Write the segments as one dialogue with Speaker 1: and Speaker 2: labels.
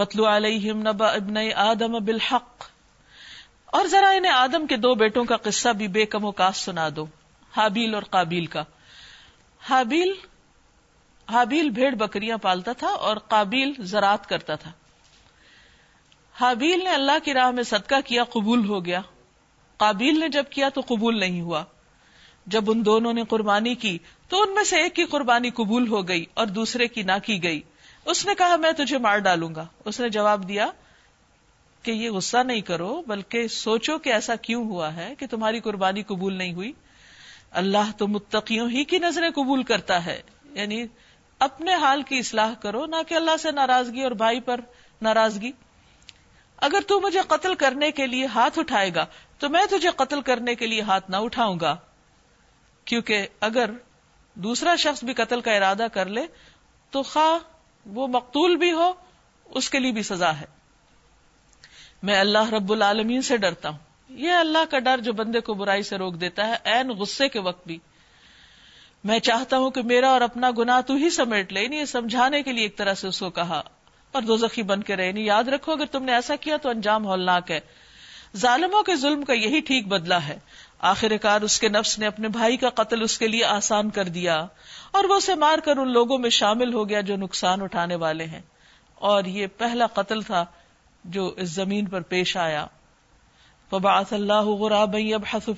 Speaker 1: وطلو علیہم نبا ابن آدم بالحق۔ اور ذرا انہیں آدم کے دو بیٹوں کا قصہ بھی بے کم و کاس سنا دو۔ حابیل اور قابیل کا۔ حابیل حابیل بھیڑ بکریاں پالتا تھا اور قابیل زراعت کرتا تھا۔ حابیل نے اللہ کی راہ میں صدقہ کیا، قبول ہو گیا۔ قابیل نے جب کیا تو قبول نہیں ہوا۔ جب ان دونوں نے قربانی کی تو ان میں سے ایک کی قربانی قبول ہو گئی اور دوسرے کی نہ کی گئی۔ اس نے کہا، میں تجھے مار ڈالوں گا۔ اس نے جواب دیا کہ یہ غصہ نہیں کرو، بلکہ سوچو کہ ایسا کیوں ہوا ہے کہ تمہاری قربانی قبول نہیں ہوئی۔ اللہ تو متقیوں ہی کی نظریں قبول کرتا ہے۔ یعنی اپنے حال کی اصلاح کرو، نہ کہ اللہ سے ناراضگی اور بھائی پر ناراضگی۔ اگر تو مجھے قتل کرنے کے لیے ہاتھ اٹھائے گا، تو میں تجھے قتل کرنے کے لیے ہاتھ نہ اٹھاؤں گا۔ کیونکہ اگر دوسرا شخص بھی قتل کا ارادہ کر لے، تو خواہ وہ مقتول بھی ہو، اس کے لیے بھی سزا ہے۔ میں اللہ رب العالمین سے ڈرتا ہوں۔ یہ اللہ کا ڈر جو بندے کو برائی سے روک دیتا ہے این غصے کے وقت بھی۔ میں چاہتا ہوں کہ میرا اور اپنا گنا تو ہی سمیٹ لے یعنی یہ سمجھانے کے لیے ایک طرح سے اس کو کہا۔ اور دو زخی بن کے رہے نہیں یاد رکھو، اگر تم نے ایسا کیا تو انجام ہولناک ہے۔ ظالموں کے ظلم کا یہی ٹھیک بدلا ہے۔ آخر کار اس کے نفس نے اپنے بھائی کا قتل اس کے لیے آسان کر دیا اور وہ اسے مار کر ان لوگوں میں شامل ہو گیا جو نقصان اٹھانے والے ہیں۔ اور یہ پہلا قتل تھا جو اس زمین پر پیش آیا۔ اللہ غراب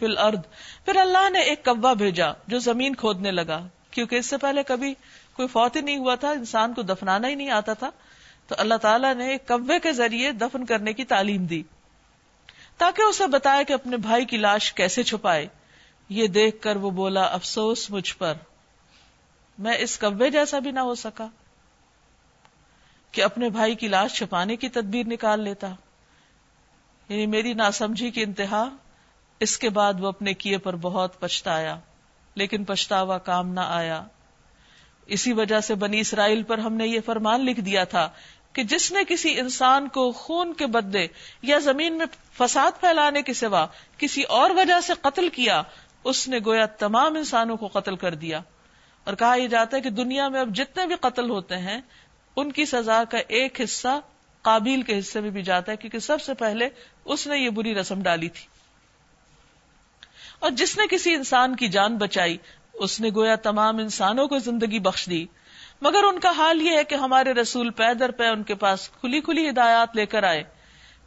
Speaker 1: الارض۔ پھر اللہ نے ایک کوا بھیجا جو زمین کھودنے لگا۔ کیونکہ اس سے پہلے کبھی کوئی فوت ہی نہیں ہوا تھا، انسان کو دفنانا ہی نہیں آتا تھا۔ تو اللہ تعالیٰ نے ایک کوے کے ذریعے دفن کرنے کی تعلیم دی۔ تاکہ اسے بتایا کہ اپنے بھائی کی لاش کیسے چھپائے یہ دیکھ کر وہ بولا، افسوس مجھ پر۔ میں اس کوے جیسا بھی نہ ہو سکا کہ اپنے بھائی کی لاش چھپانے کی تدبیر نکال لیتا۔ یعنی میری ناسمجھی کی انتہا، اس کے بعد وہ اپنے کیے پر بہت پچھتایا، لیکن پچھتاوا کام نہ آیا۔ اسی وجہ سے بنی اسرائیل پر ہم نے یہ فرمان لکھ دیا تھا کہ جس نے کسی انسان کو خون کے بدلے یا زمین میں فساد پھیلانے کے سوا کسی اور وجہ سے قتل کیا، اس نے گویا تمام انسانوں کو قتل کر دیا۔ اور کہا یہ جاتا ہے کہ دنیا میں اب جتنے بھی قتل ہوتے ہیں، ان کی سزا کا ایک حصہ قابل کے حصے میں بھی جاتا ہے، کیونکہ سب سے پہلے اس نے یہ بری رسم ڈالی تھی۔ اور جس نے کسی انسان کی جان بچائی، اس نے گویا تمام انسانوں کو زندگی بخش دی۔ مگر ان کا حال یہ ہے کہ ہمارے رسول پیدر پہ ان کے پاس کھلی کھلی ہدایات لے کر آئے۔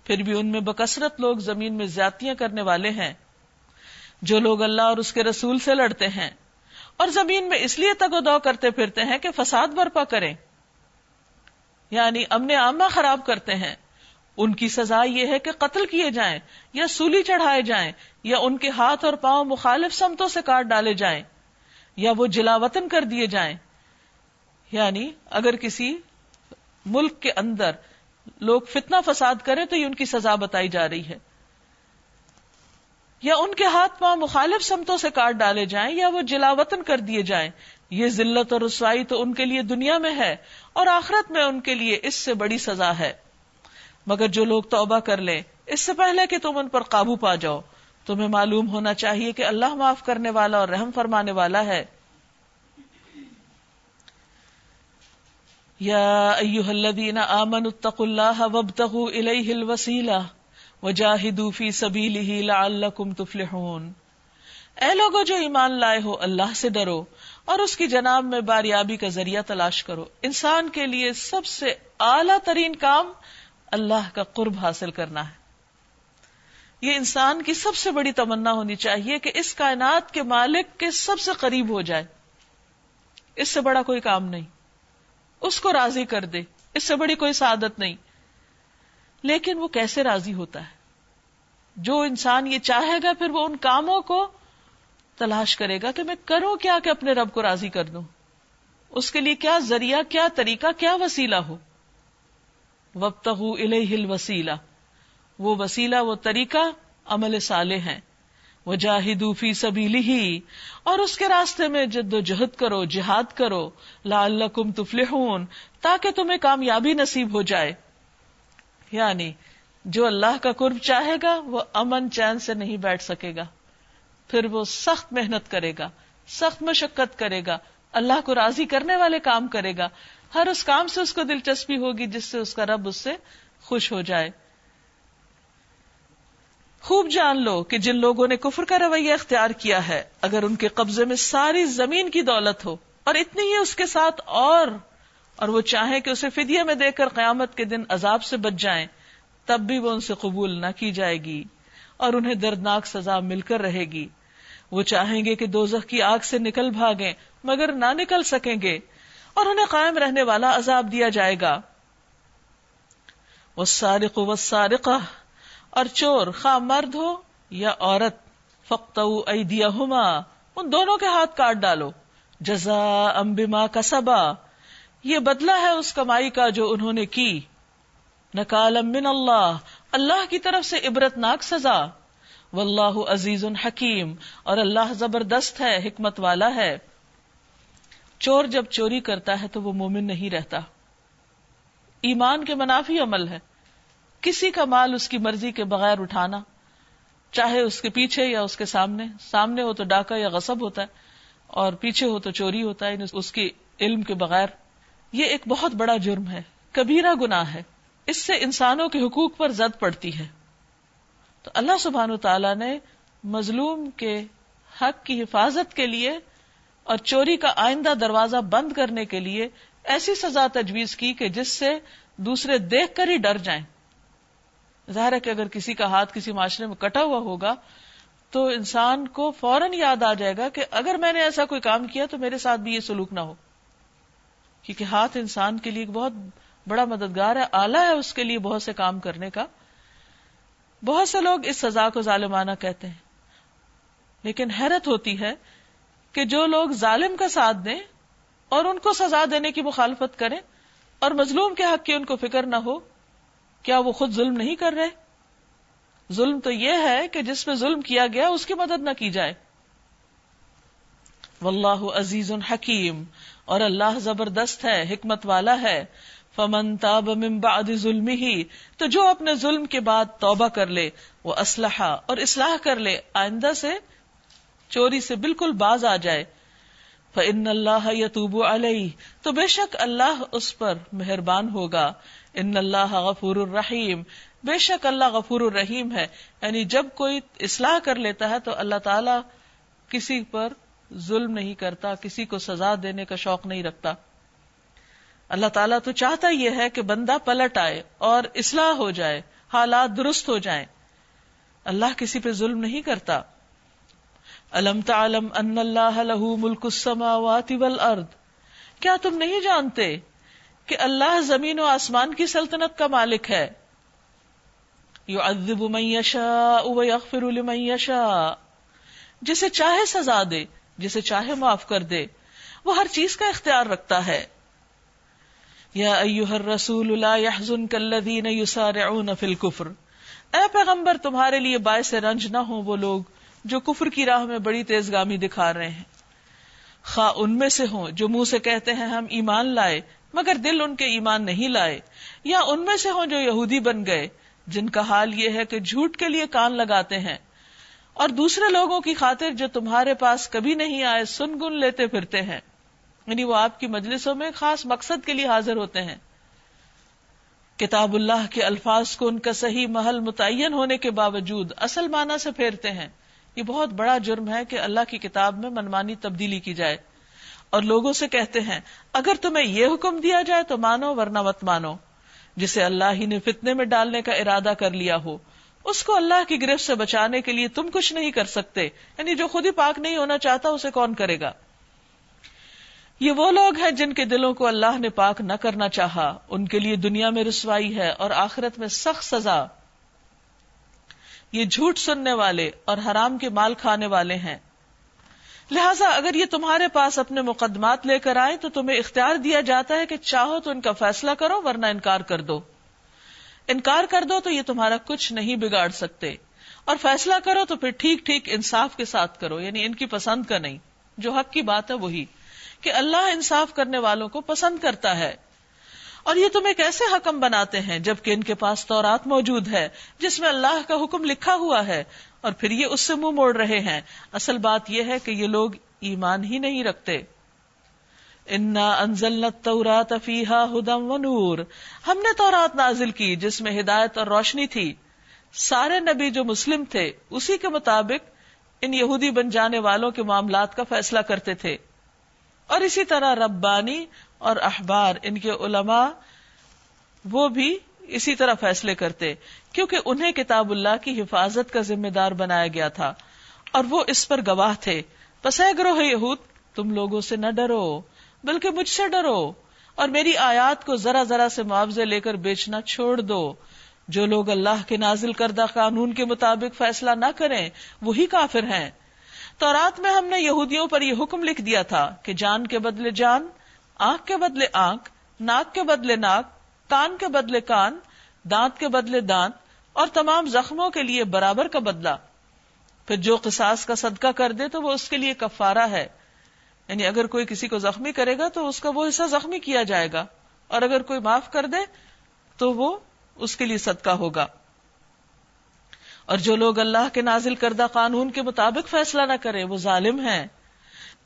Speaker 1: پھر بھی ان میں بکثرت لوگ زمین میں زیادتیاں کرنے والے ہیں۔ جو لوگ اللہ اور اس کے رسول سے لڑتے ہیں اور زمین میں اس لیے تگ و دو کرتے پھرتے ہیں کہ فساد برپا کریں۔ یعنی امن عامہ خراب کرتے ہیں۔ ان کی سزا یہ ہے کہ قتل کیے جائیں یا سولی چڑھائے جائیں یا ان کے ہاتھ اور پاؤں مخالف سمتوں سے کاٹ ڈالے جائیں یا وہ جلا وطن کر دیے جائیں۔ یعنی اگر کسی ملک کے اندر لوگ فتنہ فساد کریں تو یہ ان کی سزا بتائی جا رہی ہے۔ یا ان کے ہاتھ پاؤں مخالف سمتوں سے کاٹ ڈالے جائیں یا وہ جلاوطن کر دیے جائیں۔ یہ ذلت اور رسوائی تو ان کے لیے دنیا میں ہے اور آخرت میں ان کے لیے اس سے بڑی سزا ہے۔ مگر جو لوگ توبہ کر لیں، اس سے پہلے کہ تم ان پر قابو پا جاؤ۔ تمہیں معلوم ہونا چاہیے کہ اللہ معاف کرنے والا اور رحم فرمانے والا ہے۔ یا ایوہ الذین آمنوا اتقوا اللہ وابتغوا الیہ الوسیلہ وجاہدوا فی سبیلہ لعلکم تفلحون۔ اے لوگو جو ایمان لائے ہو، اللہ سے ڈرو اور اس کی جناب میں باریابی کا ذریعہ تلاش کرو۔ انسان کے لیے سب سے اعلی ترین کام اللہ کا قرب حاصل کرنا ہے۔ یہ انسان کی سب سے بڑی تمنا ہونی چاہیے کہ اس کائنات کے مالک کے سب سے قریب ہو جائے۔ اس سے بڑا کوئی کام نہیں۔ اس کو راضی کر دے۔ اس سے بڑی کوئی سعادت نہیں۔ لیکن وہ کیسے راضی ہوتا ہے؟ جو انسان یہ چاہے گا، پھر وہ ان کاموں کو تلاش کرے گا کہ میں کروں کیا کہ اپنے رب کو راضی کر دوں۔ اس کے لیے کیا ذریعہ، کیا طریقہ، کیا وسیلہ ہو؟ وقت الوسیلہ وہ وسیلہ، وہ طریقہ عمل صالح ہیں۔ وہ جاہدو فی سبھی اور اس کے راستے میں جد و جہد کرو، جہاد کرو، لعلکم تفلحون، تاکہ تمہیں کامیابی نصیب ہو جائے۔ یعنی جو اللہ کا قرب چاہے گا، وہ امن چین سے نہیں بیٹھ سکے گا۔ پھر وہ سخت محنت کرے گا، سخت مشقت کرے گا، اللہ کو راضی کرنے والے کام کرے گا۔ ہر اس کام سے اس کو دلچسپی ہوگی، جس سے اس کا رب اس سے خوش ہو جائے۔ خوب جان لو کہ جن لوگوں نے کفر کا رویہ اختیار کیا ہے، اگر ان کے قبضے میں ساری زمین کی دولت ہو، اور اتنی ہی اس کے ساتھ اور اور وہ چاہیں کہ اسے فدیہ میں دے کر قیامت کے دن عذاب سے بچ جائیں، تب بھی وہ ان سے قبول نہ کی جائے گی، اور انہیں دردناک سزا مل کر رہے گی۔ وہ چاہیں گے کہ دوزخ کی آگ سے نکل بھاگیں، مگر نہ نکل سکیں گے، اور انہیں قائم رہنے والا عذاب دیا جائے گا۔ وہ سارق و سارقہ اور چور، خواہ مرد ہو یا عورت فخت ان دونوں کے ہاتھ کاٹ ڈالو۔ جزا امبما کا سبا یہ بدلا ہے اس کمائی کا جو انہوں نے کی۔ نکال من اللہ اللہ کی طرف سے عبرت ناک سزا۔ واللہ عزیز حکیم، اور اللہ زبردست ہے، حکمت والا ہے۔ چور جب چوری کرتا ہے تو وہ مومن نہیں رہتا۔ ایمان کے منافی عمل ہے۔ کسی کا مال اس کی مرضی کے بغیر اٹھانا، چاہے اس کے پیچھے یا اس کے سامنے سامنے ہو تو ڈاکہ یا غصب ہوتا ہے، اور پیچھے ہو تو چوری ہوتا ہے یعنی اس کی علم کے بغیر، یہ ایک بہت بڑا جرم ہے، کبیرہ گناہ ہے۔ اس سے انسانوں کے حقوق پر زد پڑتی ہے۔ تو اللہ سبحان و تعالی نے مظلوم کے حق کی حفاظت کے لیے اور چوری کا آئندہ دروازہ بند کرنے کے لیے ایسی سزا تجویز کی کہ جس سے دوسرے دیکھ کر ہی ڈر جائیں۔ ظاہر ہے کہ اگر کسی کا ہاتھ کسی معاشرے میں کٹا ہوا ہوگا تو انسان کو فوراً یاد آ جائے گا کہ اگر میں نے ایسا کوئی کام کیا تو میرے ساتھ بھی یہ سلوک نہ ہو۔ کیونکہ ہاتھ انسان کے لیے ایک بہت بڑا مددگار ہے آلہ ہے اس کے لیے بہت سے کام کرنے کا۔ بہت سے لوگ اس سزا کو ظالمانہ کہتے ہیں۔ لیکن حیرت ہوتی ہے کہ جو لوگ ظالم کا ساتھ دیں اور ان کو سزا دینے کی مخالفت کریں اور مظلوم کے حق کی ان کو فکر نہ ہو کیا وہ خود ظلم نہیں کر رہے؟ ظلم تو یہ ہے کہ جس پہ ظلم کیا گیا اس کی مدد نہ کی جائے۔ واللہ عزیز حکیم، اور اللہ زبردست ہے، حکمت والا ہے۔ فمن تاب من بعد ظلم ہی تو جو اپنے ظلم کے بعد توبہ کر لے، وہ اسلحہ اور اصلاح کر لے۔ آئندہ سے چوری سے بالکل باز آ جائے۔ فن اللہ یتوب علیہ تو بے شک اللہ اس پر مہربان ہوگا۔ ان اللہ غفور الرحیم۔ بے شک اللہ غفور الرحیم ہے۔ یعنی جب کوئی اصلاح کر لیتا ہے تو اللہ تعالی کسی پر ظلم نہیں کرتا، کسی کو سزا دینے کا شوق نہیں رکھتا۔ اللہ تعالیٰ تو چاہتا یہ ہے کہ بندہ پلٹ آئے اور اصلاح ہو جائے، حالات درست ہو جائیں۔ اللہ کسی پہ ظلم نہیں کرتا۔ الم تعلم ان اللہ له ملک السماوات والارض۔ کیا تم نہیں جانتے کہ اللہ زمین و آسمان کی سلطنت کا مالک ہے۔ یعذب من یشاء ویغفر لمن یشاء۔ جسے چاہے سزا دے، جسے چاہے معاف کر دے، وہ ہر چیز کا اختیار رکھتا ہے۔ یا ایوہ الرسول لا يحزنك الذین یسارعون فی الكفر اے پیغمبر، تمہارے لیے باعث رنج نہ ہوں وہ لوگ جو کفر کی راہ میں بڑی تیز گامی دکھا رہے ہیں۔ خواہ ان میں سے ہوں جو منہ سے کہتے ہیں ہم ایمان لائے مگر دل ان کے ایمان نہیں لائے، یا ان میں سے ہوں جو یہودی بن گئے، جن کا حال یہ ہے کہ جھوٹ کے لیے کان لگاتے ہیں۔ اور دوسرے لوگوں کی خاطر جو تمہارے پاس کبھی نہیں آئے، سن گن لیتے پھرتے ہیں۔ یعنی وہ آپ کی مجلسوں میں خاص مقصد کے لیے حاضر ہوتے ہیں۔ کتاب اللہ کے الفاظ کو ان کا صحیح محل متعین ہونے کے باوجود اصل معنی سے پھیرتے ہیں۔ یہ بہت بڑا جرم ہے کہ اللہ کی کتاب میں منمانی تبدیلی کی جائے۔ اور لوگوں سے کہتے ہیں، اگر تمہیں یہ حکم دیا جائے تو مانو ورنہ مت مانو۔ جسے اللہ ہی نے فتنے میں ڈالنے کا ارادہ کر لیا ہو، اس کو اللہ کی گرفت سے بچانے کے لیے تم کچھ نہیں کر سکتے۔ یعنی جو خود ہی پاک نہیں ہونا چاہتا، اسے کون کرے گا؟ یہ وہ لوگ ہیں جن کے دلوں کو اللہ نے پاک نہ کرنا چاہا۔ ان کے لیے دنیا میں رسوائی ہے اور آخرت میں سخت سزا۔ یہ جھوٹ سننے والے اور حرام کے مال کھانے والے ہیں۔ لہٰذا اگر یہ تمہارے پاس اپنے مقدمات لے کر آئے تو تمہیں اختیار دیا جاتا ہے کہ چاہو تو ان کا فیصلہ کرو ورنہ انکار کر دو۔ انکار کر دو تو یہ تمہارا کچھ نہیں بگاڑ سکتے۔ اور فیصلہ کرو تو پھر ٹھیک ٹھیک انصاف کے ساتھ کرو یعنی ان کی پسند کا نہیں۔ جو حق کی بات ہے وہی۔ کہ اللہ انصاف کرنے والوں کو پسند کرتا ہے۔ اور یہ تمہیں کیسے حکم بناتے ہیں جبکہ ان کے پاس تورات موجود ہے، جس میں اللہ کا حکم لکھا ہوا ہے۔ اور پھر یہ اس سے منہ مو موڑ رہے ہیں۔ اصل بات یہ ہے کہ یہ لوگ ایمان ہی نہیں رکھتے۔ انا فیحا ہدم و نور ہم نے تورات نازل کی جس میں ہدایت اور روشنی تھی۔ سارے نبی جو مسلم تھے، اسی کے مطابق ان یہودی بن جانے والوں کے معاملات کا فیصلہ کرتے تھے۔ اور اسی طرح ربانی اور احبار، ان کے علماء، وہ بھی اسی طرح فیصلے کرتے۔ کیونکہ انہیں کتاب اللہ کی حفاظت کا ذمہ دار بنایا گیا تھا اور وہ اس پر گواہ تھے۔ پس اے گروہ یہود، تم لوگوں سے نہ ڈرو، بلکہ مجھ سے ڈرو اور میری آیات کو ذرا ذرا سے معاوضے لے کر بیچنا چھوڑ دو۔ جو لوگ اللہ کے نازل کردہ قانون کے مطابق فیصلہ نہ کریں، وہی کافر ہیں۔ تو رات میں ہم نے یہودیوں پر یہ حکم لکھ دیا تھا کہ جان کے بدلے جان، آنکھ کے بدلے آنکھ، ناک کے بدلے ناک، کان کے بدلے کان، دانت کے بدلے دانت اور تمام زخموں کے لیے برابر کا بدلہ۔ پھر جو قصاص کا صدقہ کر دے تو وہ اس کے لیے کفارہ ہے۔ یعنی اگر کوئی کسی کو زخمی کرے گا تو اس کا وہ حصہ زخمی کیا جائے گا۔ اور اگر کوئی معاف کر دے تو وہ اس کے لیے صدقہ ہوگا۔ اور جو لوگ اللہ کے نازل کردہ قانون کے مطابق فیصلہ نہ کرے وہ ظالم ہیں۔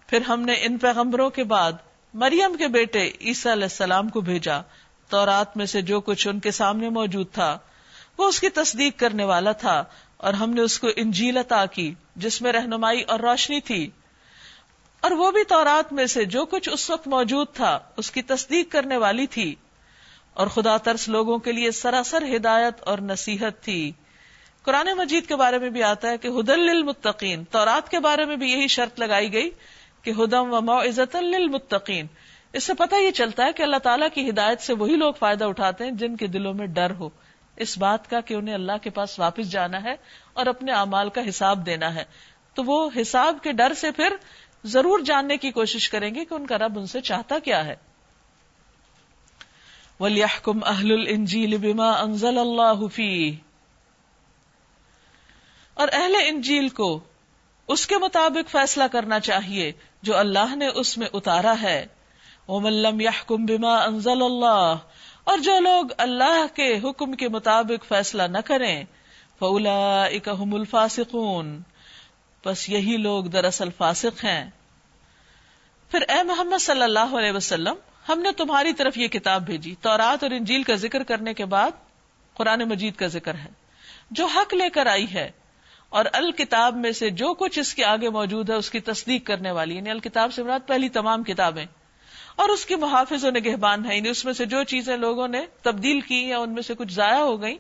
Speaker 1: پھر ہم نے ان پیغمبروں کے بعد مریم کے بیٹے عیسیٰ علیہ السلام کو بھیجا۔ تو رات میں سے جو کچھ ان کے سامنے موجود تھا وہ اس کی تصدیق کرنے والا تھا اور ہم نے اس کو انجیل عطا کی، جس میں رہنمائی اور روشنی تھی۔ اور وہ بھی تورات میں سے جو کچھ اس وقت موجود تھا، اس کی تصدیق کرنے والی تھی۔ اور خدا ترس لوگوں کے لیے سراسر ہدایت اور نصیحت تھی۔ قرآن مجید کے بارے میں بھی آتا ہے کہ ہدل للمتقین۔ تورات کے بارے میں بھی یہی شرط لگائی گئی کہ ہدم و معزت للمتقین۔ اس سے پتہ یہ چلتا ہے کہ اللہ تعالیٰ کی ہدایت سے وہی لوگ فائدہ اٹھاتے ہیں جن کے دلوں میں ڈر ہو۔ اس بات کا کہ انہیں اللہ کے پاس واپس جانا ہے اور اپنے اعمال کا حساب دینا ہے۔ تو وہ حساب کے ڈر سے پھر ضرور جاننے کی کوشش کریں گے کہ ان کا رب ان سے چاہتا کیا ہے۔ وَلْيَحْكُمْ أَهْلُ الْإِنجِيلِ بِمَا أَنزَلَ اللَّهُ فِيهِ۔ اور اہل انجیل کو اس کے مطابق فیصلہ کرنا چاہیے جو اللہ نے اس میں اتارا ہے۔ وَمَن يَحْكُمْ بِمَا أَنزَلَ اللَّهُ اور جو لوگ اللہ کے حکم کے مطابق فیصلہ نہ کریں فَأُولَئِكَ هُمُ الْفَاسِقُونَ۔ بس یہی لوگ دراصل فاسق ہیں۔ پھر اے محمد صلی اللہ علیہ وسلم، ہم نے تمہاری طرف یہ کتاب بھیجی۔ تورات اور انجیل کا ذکر کرنے کے بعد قرآن مجید کا ذکر ہے۔ جو حق لے کر آئی ہے، اور الکتاب میں سے جو کچھ اس کے آگے موجود ہے، اس کی تصدیق کرنے والی یعنی الکتاب سے مراد پہلی تمام کتابیں۔ اور اس کی محافظ و نگہبان ہے یعنی اس میں سے جو چیزیں لوگوں نے تبدیل کی یا ان میں سے کچھ ضائع ہو گئی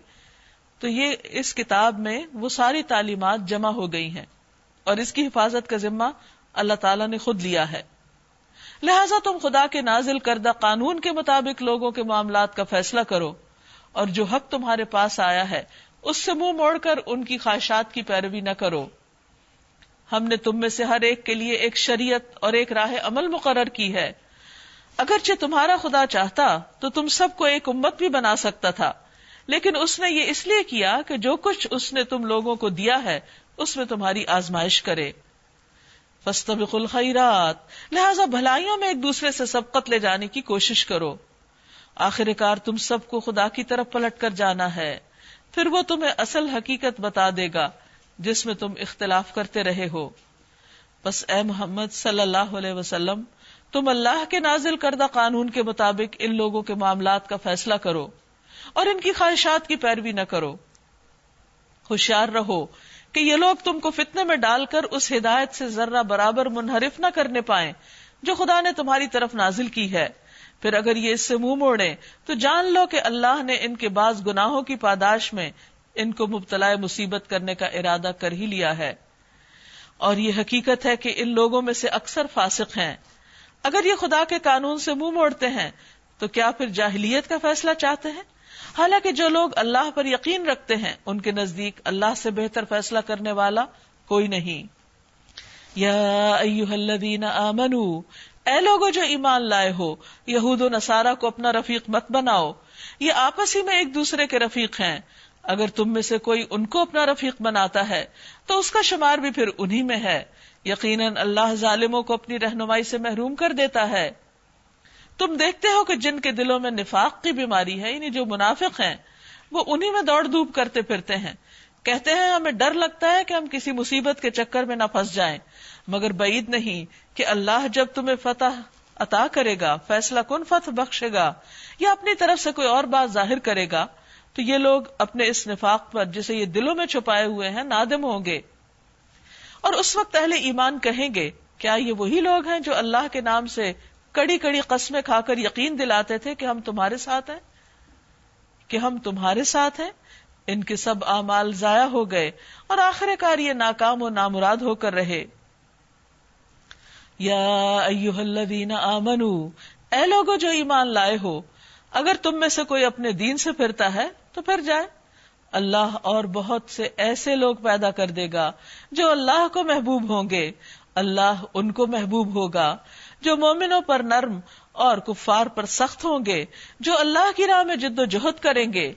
Speaker 1: تو یہ اس کتاب میں وہ ساری تعلیمات جمع ہو گئی ہیں۔ اور اس کی حفاظت کا ذمہ اللہ تعالیٰ نے خود لیا ہے۔ لہذا تم خدا کے نازل کردہ قانون کے مطابق لوگوں کے معاملات کا فیصلہ کرو۔ اور جو حق تمہارے پاس آیا ہے، اس سے منہ موڑ کر ان کی خواہشات کی پیروی نہ کرو۔ ہم نے تم میں سے ہر ایک کے لیے ایک شریعت اور ایک راہ عمل مقرر کی ہے۔ اگرچہ تمہارا خدا چاہتا تو تم سب کو ایک امت بھی بنا سکتا تھا، لیکن اس نے یہ اس لیے کیا کہ جو کچھ اس نے تم لوگوں کو دیا ہے، اس میں تمہاری آزمائش کرے۔ فستبق الخیرات، لہذا بھلائیوں میں ایک دوسرے سے سبقت لے جانے کی کوشش کرو۔ آخر کار تم سب کو خدا کی طرف پلٹ کر جانا ہے، پھر وہ تمہیں اصل حقیقت بتا دے گا، جس میں تم اختلاف کرتے رہے ہو۔ بس اے محمد صلی اللہ علیہ وسلم تم اللہ کے نازل کردہ قانون کے مطابق ان لوگوں کے معاملات کا فیصلہ کرو اور ان کی خواہشات کی پیروی نہ کرو۔ ہوشیار رہو کہ یہ لوگ تم کو فتنے میں ڈال کر اس ہدایت سے ذرہ برابر منحرف نہ کرنے پائیں جو خدا نے تمہاری طرف نازل کی ہے۔ پھر اگر یہ اس سے منہ موڑے تو جان لو کہ اللہ نے ان کے بعض گناہوں کی پاداش میں ان کو مبتلا مصیبت کرنے کا ارادہ کر ہی لیا ہے۔ اور یہ حقیقت ہے کہ ان لوگوں میں سے اکثر فاسق ہیں۔ اگر یہ خدا کے قانون سے منہ موڑتے ہیں، تو کیا پھر جاہلیت کا فیصلہ چاہتے ہیں؟ حالانکہ جو لوگ اللہ پر یقین رکھتے ہیں، ان کے نزدیک اللہ سے بہتر فیصلہ کرنے والا کوئی نہیں۔ یا الذین آمنو، اے لوگو جو ایمان لائے ہو، یہود و نصارہ کو اپنا رفیق مت بناؤ۔ یہ آپس ہی میں ایک دوسرے کے رفیق ہیں۔ اگر تم میں سے کوئی ان کو اپنا رفیق بناتا ہے، تو اس کا شمار بھی پھر انہی میں ہے۔ یقیناً اللہ ظالموں کو اپنی رہنمائی سے محروم کر دیتا ہے۔ تم دیکھتے ہو کہ جن کے دلوں میں نفاق کی بیماری ہے یعنی جو منافق ہیں، وہ انہی میں دوڑ دھوپ کرتے پھرتے ہیں۔ کہتے ہیں، ہمیں ڈر لگتا ہے کہ ہم کسی مصیبت کے چکر میں نہ پھنس جائیں۔ مگر بعید نہیں کہ اللہ جب تمہیں فتح عطا کرے گا، فیصلہ کن فتح بخشے گا، یا اپنی طرف سے کوئی اور بات ظاہر کرے گا، تو یہ لوگ اپنے اس نفاق پر، جسے یہ دلوں میں چھپائے ہوئے ہیں، نادم ہوں گے۔ اور اس وقت اہل ایمان کہیں گے، کیا یہ وہی لوگ ہیں جو اللہ کے نام سے کڑی کڑی قسمیں کھا کر یقین دلاتے تھے کہ ہم تمہارے ساتھ ہیں؟ کہ ہم تمہارے ساتھ ہیں؟ ان کے سب اعمال ضائع ہو گئے اور آخر کار یہ ناکام و نامراد ہو کر رہے۔ یا الذین آمنو، اے لوگو جو ایمان لائے ہو، اگر تم میں سے کوئی اپنے دین سے پھرتا ہے تو پھر جائے۔ اللہ اور بہت سے ایسے لوگ پیدا کر دے گا جو اللہ کو محبوب ہوں گے۔ اللہ ان کو محبوب ہوگا جو مومنوں پر نرم اور کفار پر سخت ہوں گے، جو اللہ کی راہ میں جد و جہد کریں گے۔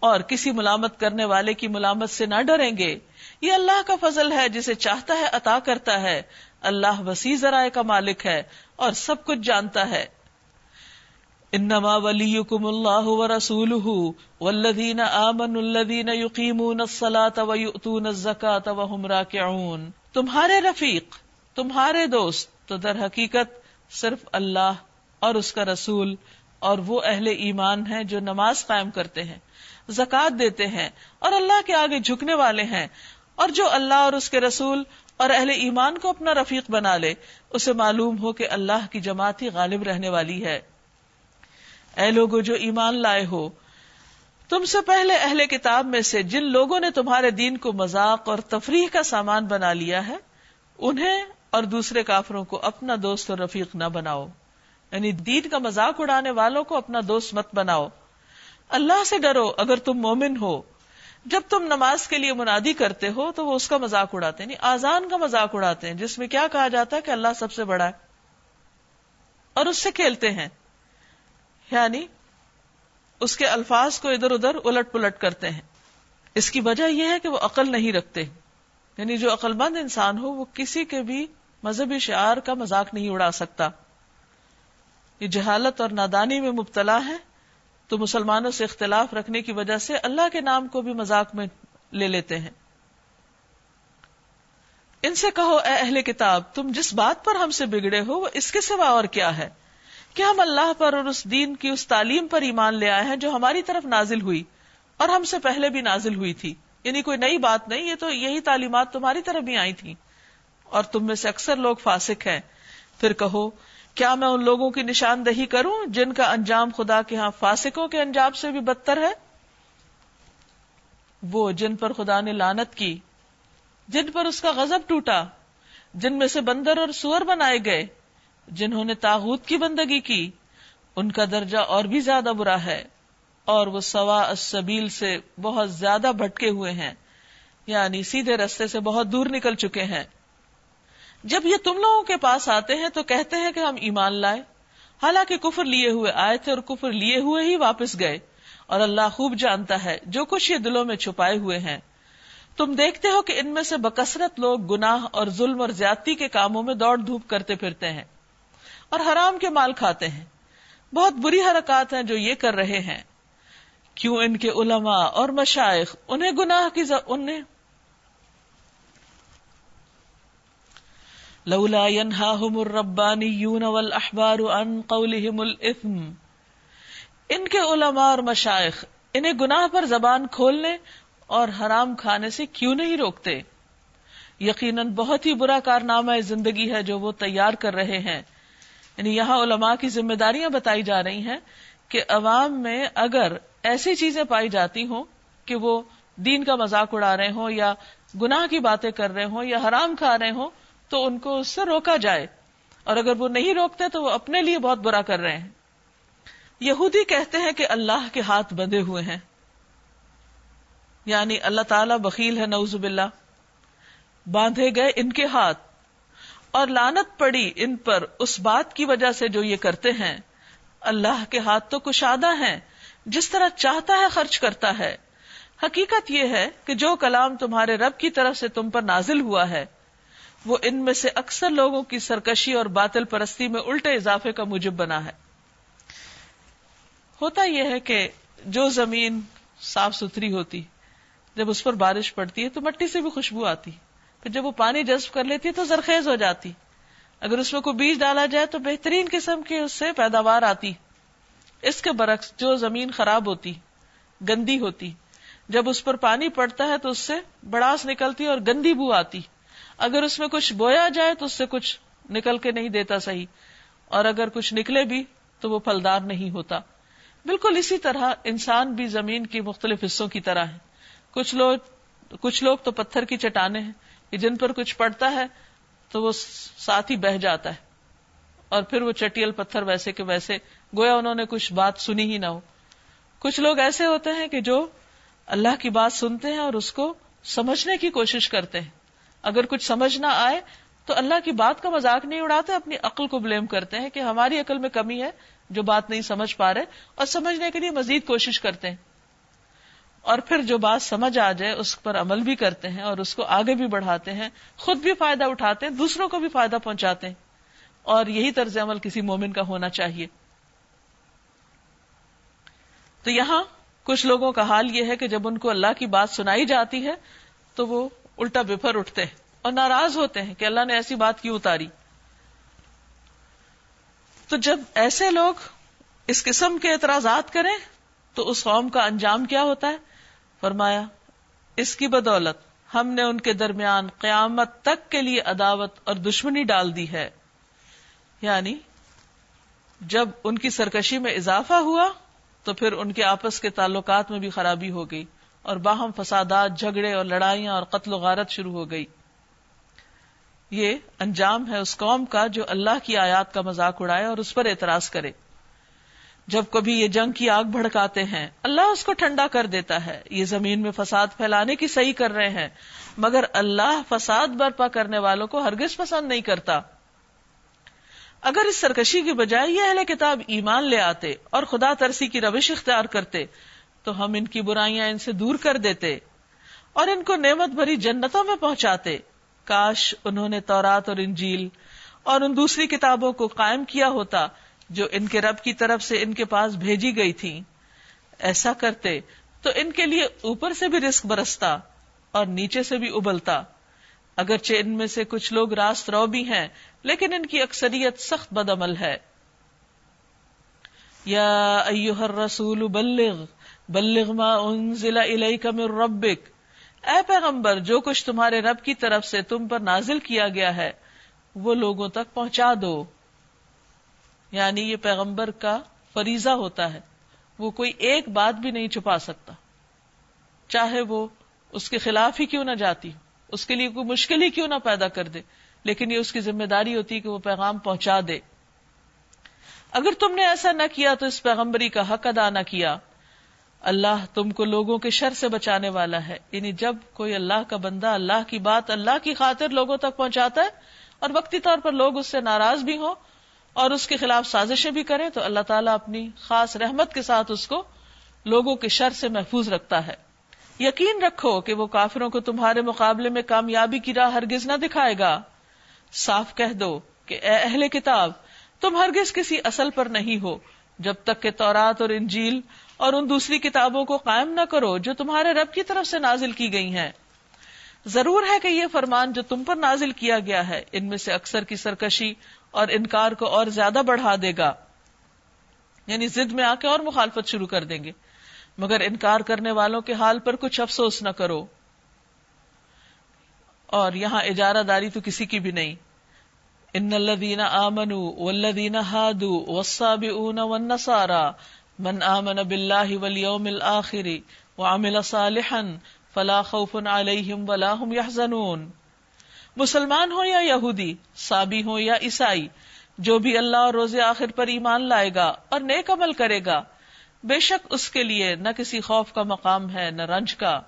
Speaker 1: اور کسی ملامت کرنے والے کی ملامت سے نہ ڈریں گے۔ یہ اللہ کا فضل ہے جسے چاہتا ہے، عطا کرتا ہے۔ اللہ وسیع ذرائع کا مالک ہے اور سب کچھ جانتا ہے۔ انما ولیکم اللہ ورسولہ والذین آمنوا الذین یقیمون الصلاة ویؤتون الزکاة وهم راکعون تمہارے رفیق، تمہارے دوست، تو در حقیقت صرف اللہ اور اس کا رسول اور وہ اہل ایمان ہیں جو نماز قائم کرتے ہیں زکات دیتے ہیں اور اللہ کے آگے جھکنے والے ہیں اور جو اللہ اور اس کے رسول اور اہل ایمان کو اپنا رفیق بنا لے، اسے معلوم ہو کہ اللہ کی جماعت ہی غالب رہنے والی ہے۔ اے لوگوں جو ایمان لائے ہو، تم سے پہلے اہل کتاب میں سے جن لوگوں نے تمہارے دین کو مذاق اور تفریح کا سامان بنا لیا ہے، انہیں اور دوسرے کافروں کو اپنا دوست اور رفیق نہ بناؤ۔ یعنی دین کا مذاق اڑانے والوں کو اپنا دوست مت بناؤ۔ اللہ سے ڈرو اگر تم مومن ہو۔ جب تم نماز کے لیے منادی کرتے ہو تو وہ اس کا مذاق اڑاتے ہیں۔ یعنی آزان کا مذاق اڑاتے ہیں، جس میں کیا کہا جاتا ہے کہ اللہ سب سے بڑا ہے اور اس سے کھیلتے ہیں۔ یعنی اس کے الفاظ کو ادھر ادھر الٹ پلٹ کرتے ہیں۔ اس کی وجہ یہ ہے کہ وہ عقل نہیں رکھتے۔ یعنی جو عقل مند انسان ہو، وہ کسی کے بھی مذہبی شعار کا مذاق نہیں اڑا سکتا۔ یہ جہالت اور نادانی میں مبتلا ہے، تو مسلمانوں سے اختلاف رکھنے کی وجہ سے اللہ کے نام کو بھی مذاق میں لے لیتے ہیں۔ ان سے کہو، اے اہل کتاب، تم جس بات پر ہم سے بگڑے ہو، وہ اس کے سوا اور کیا ہے؟ کہ ہم اللہ پر اور اس دین کی اس تعلیم پر ایمان لے آئے ہیں جو ہماری طرف نازل ہوئی اور ہم سے پہلے بھی نازل ہوئی تھی۔ یعنی کوئی نئی بات نہیں، یہ تو یہی تعلیمات تمہاری طرف بھی آئی تھی اور تم میں سے اکثر لوگ فاسق ہیں۔ پھر کہو، کیا میں ان لوگوں کی نشاندہی کروں جن کا انجام خدا کے ہاں فاسقوں کے انجام سے بھی بدتر ہے؟ وہ جن پر خدا نے لانت کی، جن پر اس کا غزب ٹوٹا، جن میں سے بندر اور سور بنائے گئے۔ جنہوں نے تاغوت کی بندگی کی، ان کا درجہ اور بھی زیادہ برا ہے اور وہ سوا سبیل سے بہت زیادہ بھٹکے ہوئے ہیں یعنی سیدھے رستے سے بہت دور نکل چکے ہیں۔ جب یہ تم لوگوں کے پاس آتے ہیں تو کہتے ہیں کہ ہم ایمان لائے۔ حالانکہ کفر لیے ہوئے آئے تھے اور کفر لیے ہوئے ہی واپس گئے۔ اور اللہ خوب جانتا ہے، جو کچھ یہ دلوں میں چھپائے ہوئے ہیں۔ تم دیکھتے ہو کہ ان میں سے بکثرت لوگ گناہ اور ظلم اور زیادتی کے کاموں میں دوڑ دھوپ کرتے پھرتے ہیں۔ اور حرام کے مال کھاتے ہیں۔ بہت بری حرکات ہیں جو یہ کر رہے ہیں۔ کیوں ان کے علماء اور مشائق انہیں گناہ کی انہیں لولا ينهاهم الربانيون والاحبار عن قولهم الاثم ان کے علماء اور مشائخ انہیں گناہ پر زبان کھولنے اور حرام کھانے سے کیوں نہیں روکتے؟ یقیناً بہت ہی برا کارنامہ زندگی ہے جو وہ تیار کر رہے ہیں۔ یعنی یہاں علماء کی ذمہ داریاں بتائی جا رہی ہیں کہ عوام میں اگر ایسی چیزیں پائی جاتی ہوں کہ وہ دین کا مذاق اڑا رہے ہوں یا گناہ کی باتیں کر رہے ہوں یا حرام کھا رہے ہوں تو ان کو اس سے روکا جائے اور اگر وہ نہیں روکتے تو وہ اپنے لیے بہت برا کر رہے ہیں۔ یہودی کہتے ہیں کہ اللہ کے ہاتھ بندے ہوئے ہیں۔ یعنی اللہ تعالی بخیل ہے نوز باللہ۔ باندھے گئے ان کے ہاتھ۔ اور لانت پڑی ان پر اس بات کی وجہ سے جو یہ کرتے ہیں۔ اللہ کے ہاتھ تو کشادہ ہیں، جس طرح چاہتا ہے خرچ کرتا ہے۔ حقیقت یہ ہے کہ جو کلام تمہارے رب کی طرف سے تم پر نازل ہوا ہے، وہ ان میں سے اکثر لوگوں کی سرکشی اور باطل پرستی میں الٹے اضافے کا موجب بنا ہے۔ ہوتا یہ ہے کہ جو زمین صاف ستھری ہوتی، جب اس پر بارش پڑتی ہے تو مٹی سے بھی خوشبو آتی۔ پھر جب وہ پانی جذب کر لیتی ہے تو زرخیز ہو جاتی۔ اگر اس میں کوئی بیج ڈالا جائے تو بہترین قسم کی اس سے پیداوار آتی۔ اس کے برعکس جو زمین خراب ہوتی، گندی ہوتی، جب اس پر پانی پڑتا ہے تو اس سے بڑاس نکلتی اور گندی بو آتی۔ اگر اس میں کچھ بویا جائے تو اس سے کچھ نکل کے نہیں دیتا صحیح۔ اور اگر کچھ نکلے بھی تو وہ پھلدار نہیں ہوتا۔ بالکل اسی طرح انسان بھی زمین کی مختلف حصوں کی طرح ہے۔ کچھ لوگ کچھ لوگ تو پتھر کی چٹانیں ہیں۔ جن پر کچھ پڑتا ہے تو وہ ساتھ ہی بہ جاتا ہے اور پھر وہ چٹیل پتھر ویسے کہ ویسے، گویا انہوں نے کچھ بات سنی ہی نہ ہو۔ کچھ لوگ ایسے ہوتے ہیں کہ جو اللہ کی بات سنتے ہیں اور اس کو سمجھنے کی کوشش کرتے ہیں۔ اگر کچھ سمجھ نہ آئے تو اللہ کی بات کا مذاق نہیں اڑاتے، اپنی عقل کو بلیم کرتے ہیں کہ ہماری عقل میں کمی ہے جو بات نہیں سمجھ پا رہے اور سمجھنے کے لیے مزید کوشش کرتے ہیں۔ اور پھر جو بات سمجھ آ جائے، اس پر عمل بھی کرتے ہیں اور اس کو آگے بھی بڑھاتے ہیں، خود بھی فائدہ اٹھاتے ہیں، دوسروں کو بھی فائدہ پہنچاتے ہیں۔ اور یہی طرز عمل کسی مومن کا ہونا چاہیے۔ تو یہاں کچھ لوگوں کا حال یہ ہے کہ جب ان کو اللہ کی بات سنائی جاتی ہے، تو وہ الٹا بفر اٹھتے ہیں اور ناراض ہوتے ہیں کہ اللہ نے ایسی بات کیوں اتاری۔ تو جب ایسے لوگ اس قسم کے اعتراضات کریں، تو اس قوم کا انجام کیا ہوتا ہے؟ فرمایا، اس کی بدولت ہم نے ان کے درمیان قیامت تک کے لیے عداوت اور دشمنی ڈال دی ہے۔ یعنی جب ان کی سرکشی میں اضافہ ہوا تو پھر ان کے آپس کے تعلقات میں بھی خرابی ہو گئی اور باہم فسادات، جھگڑے اور لڑائیاں اور قتل و غارت شروع ہو گئی۔ یہ انجام ہے اس قوم کا جو اللہ کی آیات کا مذاق اڑائے اور اس پر اعتراض کرے۔ جب کبھی یہ جنگ کی آگ بھڑکاتے ہیں، اللہ اس کو ٹھنڈا کر دیتا ہے۔ یہ زمین میں فساد پھیلانے کی صحیح کر رہے ہیں، مگر اللہ فساد برپا کرنے والوں کو ہرگز پسند نہیں کرتا۔ اگر اس سرکشی کی بجائے یہ اہل کتاب ایمان لے آتے اور خدا ترسی کی روش اختیار کرتے، تو ہم ان کی برائیاں ان سے دور کر دیتے اور ان کو نعمت بھری جنتوں میں پہنچاتے۔ کاش انہوں نے تورات اور انجیل اور ان دوسری کتابوں کو قائم کیا ہوتا جو ان کے رب کی طرف سے ان کے پاس بھیجی گئی تھی، ایسا کرتے تو ان کے لیے اوپر سے بھی رسک برستا اور نیچے سے بھی ابلتا۔ اگرچہ ان میں سے کچھ لوگ راست رو بھی ہیں، لیکن ان کی اکثریت سخت بد عمل ہے۔ یا ایوہ الرسول بلغ بلغ ما انزل الیک من ربک۔ اے پیغمبر، جو کچھ تمہارے رب کی طرف سے تم پر نازل کیا گیا ہے، وہ لوگوں تک پہنچا دو۔ یعنی یہ پیغمبر کا فریضہ ہوتا ہے، وہ کوئی ایک بات بھی نہیں چھپا سکتا۔ چاہے وہ اس کے خلاف ہی کیوں نہ جاتی اس کے لیے کوئی مشکل ہی کیوں نہ پیدا کر دے، لیکن یہ اس کی ذمہ داری ہوتی کہ وہ پیغام پہنچا دے۔ اگر تم نے ایسا نہ کیا تو اس پیغمبری کا حق ادا نہ کیا۔ اللہ تم کو لوگوں کے شر سے بچانے والا ہے۔ یعنی جب کوئی اللہ کا بندہ اللہ کی بات اللہ کی خاطر لوگوں تک پہنچاتا ہے اور وقتی طور پر لوگ اس سے ناراض بھی ہوں اور اس کے خلاف سازشیں بھی کریں تو اللہ تعالیٰ اپنی خاص رحمت کے ساتھ اس کو لوگوں کے شر سے محفوظ رکھتا ہے۔ یقین رکھو کہ وہ کافروں کو تمہارے مقابلے میں کامیابی کی راہ ہرگز نہ دکھائے گا۔ صاف کہہ دو کہ اے اہل کتاب، تم ہرگز کسی اصل پر نہیں ہو۔ جب تک کہ تورات اور انجیل اور ان دوسری کتابوں کو قائم نہ کرو جو تمہارے رب کی طرف سے نازل کی گئی ہیں۔ ضرور ہے کہ یہ فرمان جو تم پر نازل کیا گیا ہے، ان میں سے اکثر کی سرکشی اور انکار کو اور زیادہ بڑھا دے گا۔ یعنی زد میں آ کے اور مخالفت شروع کر دیں گے۔ مگر انکار کرنے والوں کے حال پر کچھ افسوس نہ کرو۔ اور یہاں اجارہ داری تو کسی کی بھی نہیں۔ ان الذين امنوا والذين هادوا والصابئون والنصارى من آمن بالله واليوم الاخر وعمل صالحا فلا خوف عليهم ولا هم يحزنون مسلمان ہو یا یہودی، سابی ہو یا عیسائی، جو بھی اللہ اور روز آخر پر ایمان لائے گا اور نیک عمل کرے گا، بے شک اس کے لیے نہ کسی خوف کا مقام ہے، نہ رنج کا۔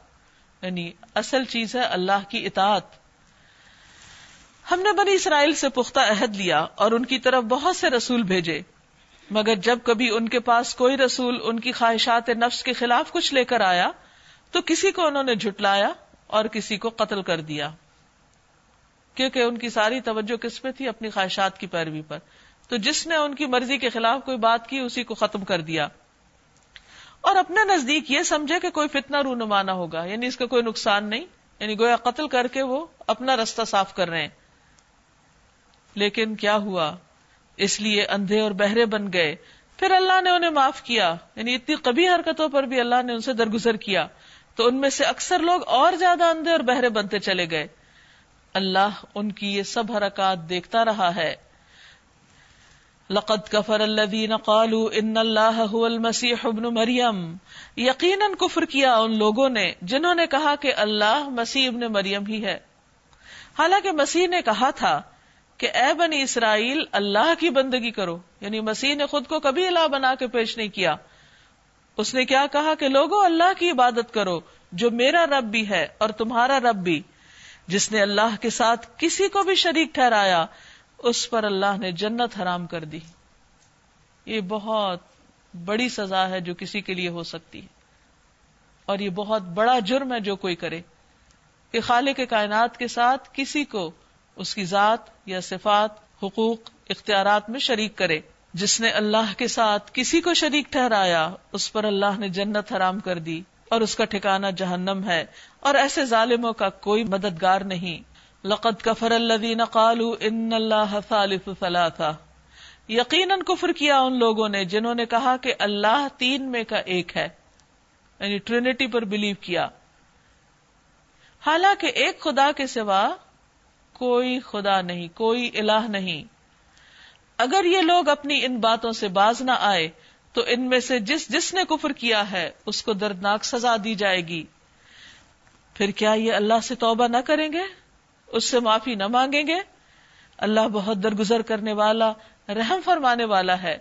Speaker 1: یعنی اصل چیز ہے اللہ کی اطاعت۔ ہم نے بنی اسرائیل سے پختہ عہد لیا اور ان کی طرف بہت سے رسول بھیجے۔ مگر جب کبھی ان کے پاس کوئی رسول ان کی خواہشات نفس کے خلاف کچھ لے کر آیا، تو کسی کو انہوں نے جھٹلایا اور کسی کو قتل کر دیا۔ کیونکہ ان کی ساری توجہ کس پہ تھی؟ اپنی خواہشات کی پیروی پر۔ تو جس نے ان کی مرضی کے خلاف کوئی بات کی، اسی کو ختم کر دیا۔ اور اپنے نزدیک یہ سمجھے کہ کوئی فتنہ رونما نہ ہوگا یعنی اس کا کوئی نقصان نہیں یعنی گویا قتل کر کے وہ اپنا رستہ صاف کر رہے ہیں۔ لیکن کیا ہوا؟ اس لیے اندھے اور بہرے بن گئے۔ پھر اللہ نے انہیں معاف کیا۔ یعنی اتنی کبھی حرکتوں پر بھی اللہ نے ان سے درگزر کیا۔ تو ان میں سے اکثر لوگ اور زیادہ اندھے اور بہرے بنتے چلے گئے۔ اللہ ان کی یہ سب حرکات دیکھتا رہا ہے۔ لقد کفر الذین قالوا ان اللہ هو المسیح ابن مریم۔ یقیناً کفر کیا ان لوگوں نے جنہوں نے کہا کہ اللہ مسیح ابن مریم ہی ہے۔ حالانکہ مسیح نے کہا تھا کہ اے بنی اسرائیل، اللہ کی بندگی کرو۔ یعنی مسیح نے خود کو کبھی الہ بنا کے پیش نہیں کیا۔ اس نے کیا کہا کہ لوگوں، اللہ کی عبادت کرو، جو میرا رب بھی ہے اور تمہارا رب بھی۔ جس نے اللہ کے ساتھ کسی کو بھی شریک ٹھہرایا، اس پر اللہ نے جنت حرام کر دی۔ یہ بہت بڑی سزا ہے جو کسی کے لیے ہو سکتی ہے۔ اور یہ بہت بڑا جرم ہے جو کوئی کرے۔ کہ خالق کے کائنات کے ساتھ کسی کو اس کی ذات یا صفات، حقوق، اختیارات میں شریک کرے۔ جس نے اللہ کے ساتھ کسی کو شریک ٹھہرایا، اس پر اللہ نے جنت حرام کر دی۔ اور اس کا ٹھکانہ جہنم ہے۔ اور ایسے ظالموں کا کوئی مددگار نہیں۔ لقد کفر الذین قالوا ان اللہ ثالث ثلاثہ۔ یقیناً کفر کیا ان لوگوں نے جنہوں نے کہا کہ اللہ تین میں کا ایک ہے۔ یعنی ٹرینٹی پر بلیو کیا۔ حالانکہ ایک خدا کے سوا کوئی خدا نہیں، کوئی الہ نہیں۔ اگر یہ لوگ اپنی ان باتوں سے باز نہ آئے، تو ان میں سے جس جس نے کفر کیا ہے، اس کو دردناک سزا دی جائے گی۔ پھر کیا یہ اللہ سے توبہ نہ کریں گے؟ اس سے معافی نہ مانگیں گے؟ اللہ بہت درگزر کرنے والا، رحم فرمانے والا ہے۔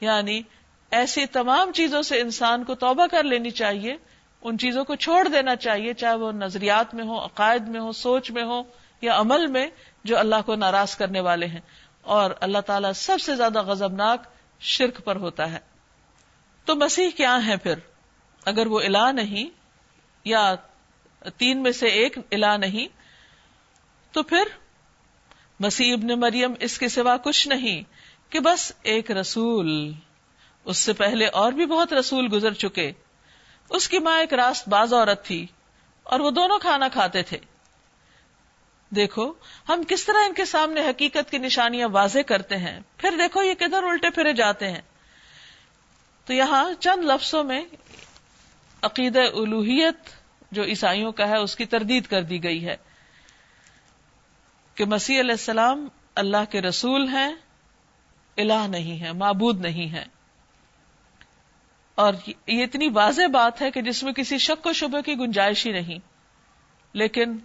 Speaker 1: یعنی ایسی تمام چیزوں سے انسان کو توبہ کر لینی چاہیے، ان چیزوں کو چھوڑ دینا چاہیے، چاہے وہ نظریات میں ہو عقائد میں ہو سوچ میں ہو یا عمل میں جو اللہ کو ناراض کرنے والے ہیں۔ اور اللہ تعالیٰ سب سے زیادہ غزبناک شرک پر ہوتا ہے۔ تو مسیح کیا ہے پھر؟ اگر وہ الہ نہیں، یا تین میں سے ایک الہ نہیں۔ تو پھر مسیح ابن مریم اس کے سوا کچھ نہیں کہ بس ایک رسول۔ اس سے پہلے اور بھی بہت رسول گزر چکے۔ اس کی ماں ایک راست باز عورت تھی اور وہ دونوں کھانا کھاتے تھے۔ دیکھو، ہم کس طرح ان کے سامنے حقیقت کی نشانیاں واضح کرتے ہیں۔ پھر دیکھو یہ کدھر الٹے پھرے جاتے ہیں۔ تو یہاں چند لفظوں میں عقید الوحیت جو عیسائیوں کا ہے، اس کی تردید کر دی گئی ہے کہ مسیح علیہ السلام اللہ کے رسول ہیں، الہ نہیں ہے معبود نہیں ہے اور یہ اتنی واضح بات ہے کہ جس میں کسی شک و شبے کی گنجائش ہی نہیں۔ لیکن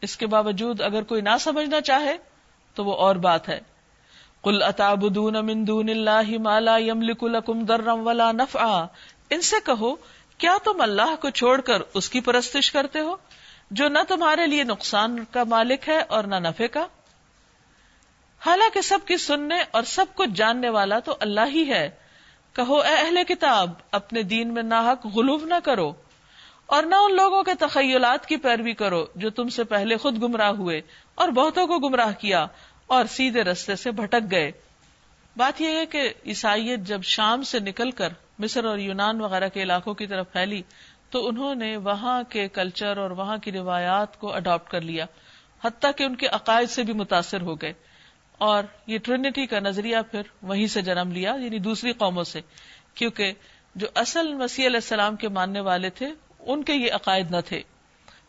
Speaker 1: اس کے باوجود اگر کوئی نہ سمجھنا چاہے تو وہ اور بات ہے۔ کل اتابدون دون اللہ مالا یملک لکم درم ولا نفعا۔ ان سے کہو کیا تم اللہ کو چھوڑ کر اس کی پرستش کرتے ہو جو نہ تمہارے لیے نقصان کا مالک ہے اور نہ نفے کا؟ حالانکہ سب کی سننے اور سب کچھ جاننے والا تو اللہ ہی ہے۔ کہو، اے اہل کتاب، اپنے دین میں ناحق غلوف نہ کرو اور نہ ان لوگوں کے تخیلات کی پیروی کرو جو تم سے پہلے خود گمراہ ہوئے اور بہتوں کو گمراہ کیا اور سیدھے رستے سے بھٹک گئے۔ بات یہ ہے کہ عیسائیت جب شام سے نکل کر مصر اور یونان وغیرہ کے علاقوں کی طرف پھیلی تو انہوں نے وہاں کے کلچر اور وہاں کی روایات کو اڈاپٹ کر لیا، حتیٰ کہ ان کے عقائد سے بھی متاثر ہو گئے۔ اور یہ ٹرینٹی کا نظریہ پھر وہیں سے جنم لیا یعنی دوسری قوموں سے، کیونکہ جو اصل مسیح علیہ السلام کے ماننے والے تھے، ان کے یہ عقائد نہ تھے۔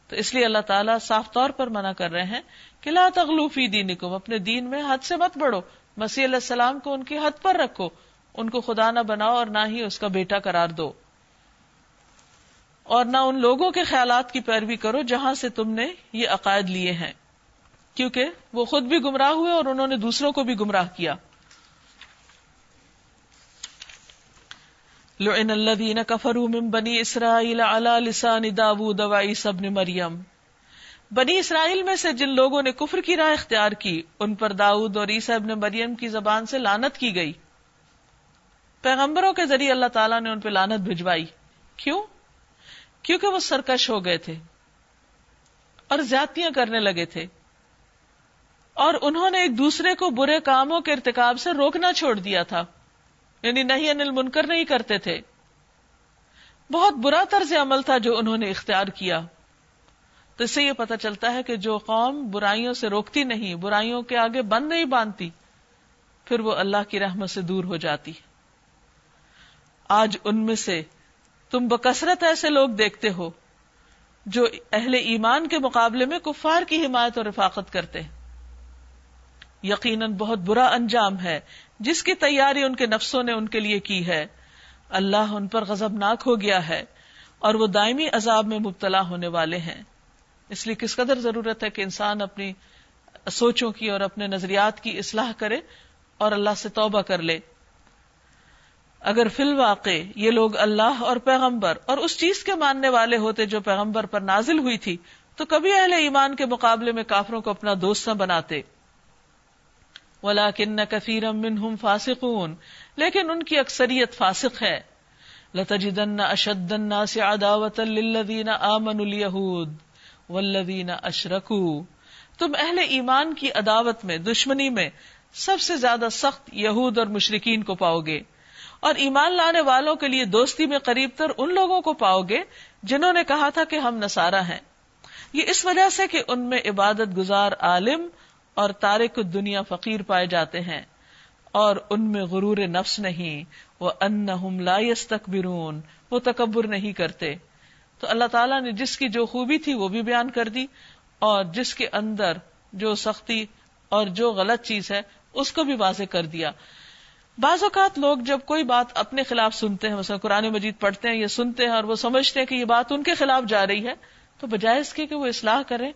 Speaker 1: تو اس لیے اللہ تعالیٰ صاف طور پر منع کر رہے ہیں کہ لا تغلوفی دین کو اپنے دین میں حد سے مت بڑھو، مسیح علیہ السلام کو ان کی حد پر رکھو۔ ان کو خدا نہ بناؤ اور نہ ہی اس کا بیٹا قرار دو۔ اور نہ ان لوگوں کے خیالات کی پیروی کرو جہاں سے تم نے یہ عقائد لیے ہیں۔ کیونکہ وہ خود بھی گمراہ ہوئے اور انہوں نے دوسروں کو بھی گمراہ کیا۔ لعن الذين كفروا من بني اسرائيل على لسان داوود وعيسى ابن مريم بنی اسرائیل میں سے جن لوگوں نے کفر کی راہ اختیار کی، ان پر داؤد اور عیسیٰ ابن مریم کی زبان سے لانت کی گئی۔ پیغمبروں کے ذریعے اللہ تعالیٰ نے ان پہ لانت بھجوائی۔ کیوں؟ کیونکہ وہ سرکش ہو گئے تھے۔ اور زیادتیاں کرنے لگے تھے۔ اور انہوں نے ایک دوسرے کو برے کاموں کے ارتکاب سے روکنا چھوڑ دیا تھا۔ یعنی نہیں انل منکر نہیں کرتے تھے۔ بہت برا طرز عمل تھا جو انہوں نے اختیار کیا۔ تو اس سے یہ پتا چلتا ہے کہ جو قوم برائیوں سے روکتی نہیں، برائیوں کے آگے بند نہیں باندھتی، پھر وہ اللہ کی رحمت سے دور ہو جاتی۔ آج ان میں سے تم بکثرت ایسے لوگ دیکھتے ہو جو اہل ایمان کے مقابلے میں کفار کی حمایت اور رفاقت کرتے ہیں۔ یقیناً بہت برا انجام ہے۔ جس کی تیاری ان کے نفسوں نے ان کے لیے کی ہے، اللہ ان پر غزبناک ہو گیا ہے اور وہ دائمی عذاب میں مبتلا ہونے والے ہیں۔ اس لیے کس قدر ضرورت ہے کہ انسان اپنی سوچوں کی اور اپنے نظریات کی اصلاح کرے اور اللہ سے توبہ کر لے۔ اگر فی الواقع یہ لوگ اللہ اور پیغمبر اور اس چیز کے ماننے والے ہوتے جو پیغمبر پر نازل ہوئی تھی، تو کبھی اہل ایمان کے مقابلے میں کافروں کو اپنا دوست نہ بناتے۔ ولا کن کثیر فاسقون۔ لیکن ان کی اکثریت فاسق ہے۔ لتجدن اشد الناس عداوة للذین آمنوا اليهود والذین اشرکوا تم اہل ایمان کی عداوت میں، دشمنی میں سب سے زیادہ سخت یہود اور مشرقین کو پاؤ گے۔ اور ایمان لانے والوں کے لیے دوستی میں قریب تر ان لوگوں کو پاؤ گے جنہوں نے کہا تھا کہ ہم نسارا ہیں۔ یہ اس وجہ سے کہ ان میں عبادت گزار عالم اور تارک دنیا فقیر پائے جاتے ہیں۔ اور ان میں غرور نفس نہیں۔ وہ ان لا يستكبرون۔ وہ تکبر نہیں کرتے۔ تو اللہ تعالیٰ نے جس کی جو خوبی تھی وہ بھی بیان کر دی۔ اور جس کے اندر جو سختی اور جو غلط چیز ہے، اس کو بھی واضح کر دیا۔ بعض اوقات لوگ جب کوئی بات اپنے خلاف سنتے ہیں، مثلا قرآن مجید پڑھتے ہیں یا سنتے ہیں اور وہ سمجھتے ہیں کہ یہ بات ان کے خلاف جا رہی ہے، تو بجائے اس کے کہ وہ اصلاح کریں،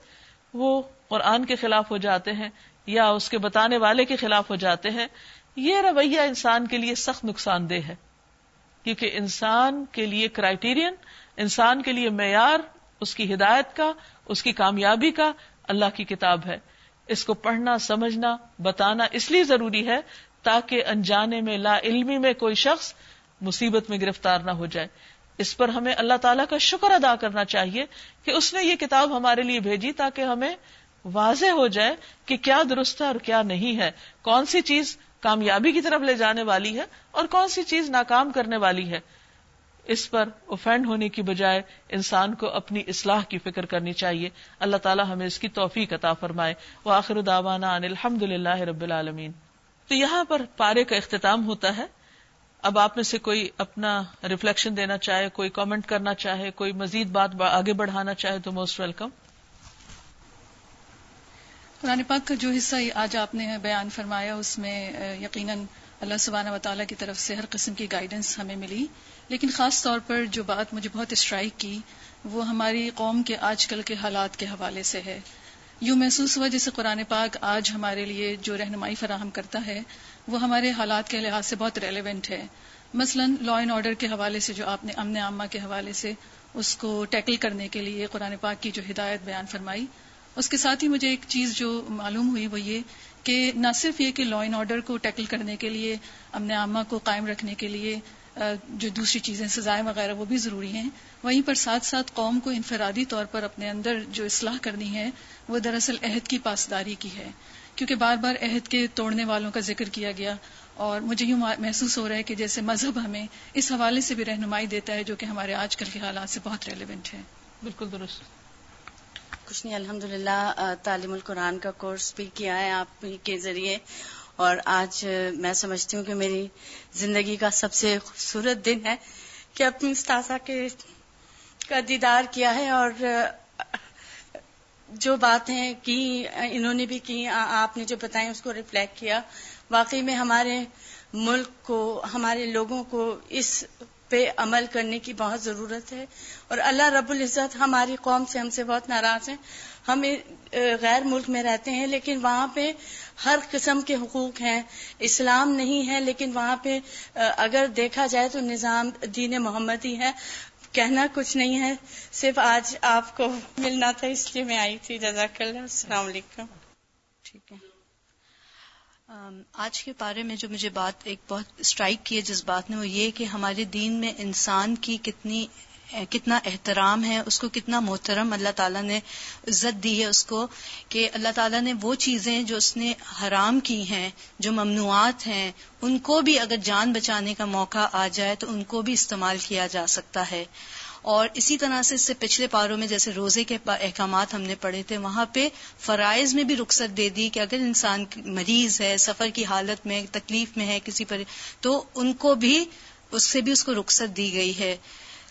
Speaker 1: وہ قرآن کے خلاف ہو جاتے ہیں یا اس کے بتانے والے کے خلاف ہو جاتے ہیں، یہ رویہ انسان کے لیے سخت نقصان دہ ہے۔ کیونکہ انسان کے لیے کرائٹیرین انسان کے لیے معیار، اس کی ہدایت کا، اس کی کامیابی کا اللہ کی کتاب ہے۔ اس کو پڑھنا، سمجھنا، بتانا اس لیے ضروری ہے تاکہ انجانے میں، لا علمی میں کوئی شخص مصیبت میں گرفتار نہ ہو جائے۔ اس پر ہمیں اللہ تعالیٰ کا شکر ادا کرنا چاہیے کہ اس نے یہ کتاب ہمارے لیے بھیجی تاکہ ہمیں واضح ہو جائے کہ کیا درست ہے اور کیا نہیں ہے۔ کون سی چیز کامیابی کی طرف لے جانے والی ہے اور کون سی چیز ناکام کرنے والی ہے۔ اس پر اوفینڈ ہونے کی بجائے انسان کو اپنی اصلاح کی فکر کرنی چاہیے۔ اللہ تعالیٰ ہمیں اس کی توفیق عطا فرمائے۔ وہ آخر داوانا الحمد للہ رب العالمین۔ تو یہاں پر پارے کا اختتام ہوتا ہے۔ اب آپ میں سے کوئی اپنا ریفلیکشن دینا چاہے، کوئی کامنٹ کرنا چاہے، کوئی مزید بات آگے بڑھانا چاہے تو موسٹ ویلکم
Speaker 2: قرآن پاک کا جو حصہ آج آپ نے بیان فرمایا، اس میں یقیناً اللہ سبحانہ و تعالیٰ کی طرف سے ہر قسم کی گائیڈنس ہمیں ملی۔ لیکن خاص طور پر جو بات مجھے بہت اسٹرائک کی، وہ ہماری قوم کے آج کل کے حالات کے حوالے سے ہے۔ یوں محسوس ہوا جیسے قرآن پاک آج ہمارے لیے جو رہنمائی فراہم کرتا ہے، وہ ہمارے حالات کے لحاظ سے بہت ریلیونٹ ہے۔ مثلا لا اینڈ آرڈر کے حوالے سے جو آپ نے امن عامہ کے حوالے سے اس کو ٹیکل کرنے کے لیے قرآن پاک کی جو ہدایت بیان فرمائی، اس کے ساتھ ہی مجھے ایک چیز جو معلوم ہوئی وہ یہ کہ نہ صرف یہ کہ لا اینڈ آرڈر کو ٹیکل کرنے کے لیے، امن عامہ کو قائم رکھنے کے لیے جو دوسری چیزیں سزائیں وغیرہ وہ بھی ضروری ہیں۔ وہیں پر ساتھ ساتھ قوم کو انفرادی طور پر اپنے اندر جو اصلاح کرنی ہے وہ دراصل عہد کی پاسداری کی ہے۔ کیونکہ بار بار عہد کے توڑنے والوں کا ذکر کیا گیا اور مجھے یوں محسوس ہو رہا ہے کہ جیسے مذہب ہمیں اس حوالے سے بھی رہنمائی دیتا ہے جو کہ ہمارے آج کل کے حالات سے بہت ریلیونٹ ہے
Speaker 1: بالکل درست۔
Speaker 3: کچھ نہیں الحمد للہ تعلیم القرآن کا کورس بھی کیا ہے آپ کے ذریعے۔ اور آج میں سمجھتی ہوں کہ میری زندگی کا سب سے خوبصورت دن ہے کہ اپنی استاذہ کے کا دیدار کیا ہے اور جو باتیں کی، انہوں نے بھی کی، آپ نے جو بتائیں اس کو ریفلیکٹ کیا۔ واقعی میں ہمارے ملک کو، ہمارے لوگوں کو اس پہ عمل کرنے کی بہت ضرورت ہے اور اللہ رب العزت ہماری قوم سے ہم سے بہت ناراض ہیں۔ ہم غیر ملک میں رہتے ہیں، لیکن وہاں پہ ہر قسم کے حقوق ہیں۔ اسلام نہیں ہے، لیکن وہاں پہ اگر دیکھا جائے تو نظام دین محمد ہی ہے۔ کہنا کچھ نہیں ہے، صرف آج آپ کو ملنا تھا، اس لیے میں آئی تھی۔ جزاک اللہ، السلام علیکم۔
Speaker 4: ٹھیک ہے۔ آج کے بارے میں جو مجھے بات ایک بہت اسٹرائک کی ہے جس بات نے وہ یہ کہ ہمارے دین میں انسان کی کتنی کتنا احترام ہے، اس کو کتنا محترم اللہ تعالیٰ نے عزت دی ہے اس کو کہ اللہ تعالیٰ نے وہ چیزیں جو اس نے حرام کی ہیں، جو ممنوعات ہیں، ان کو بھی اگر جان بچانے کا موقع آ جائے تو ان کو بھی استعمال کیا جا سکتا ہے۔ اور اسی طرح سے اس سے پچھلے پاروں میں جیسے روزے کے احکامات ہم نے پڑھے تھے، وہاں پہ فرائض میں بھی رخصت دے دی کہ اگر انسان مریض ہے، سفر کی حالت میں تکلیف میں ہے کسی پر، تو ان کو بھی، اس سے بھی اس کو رخصت دی گئی ہے۔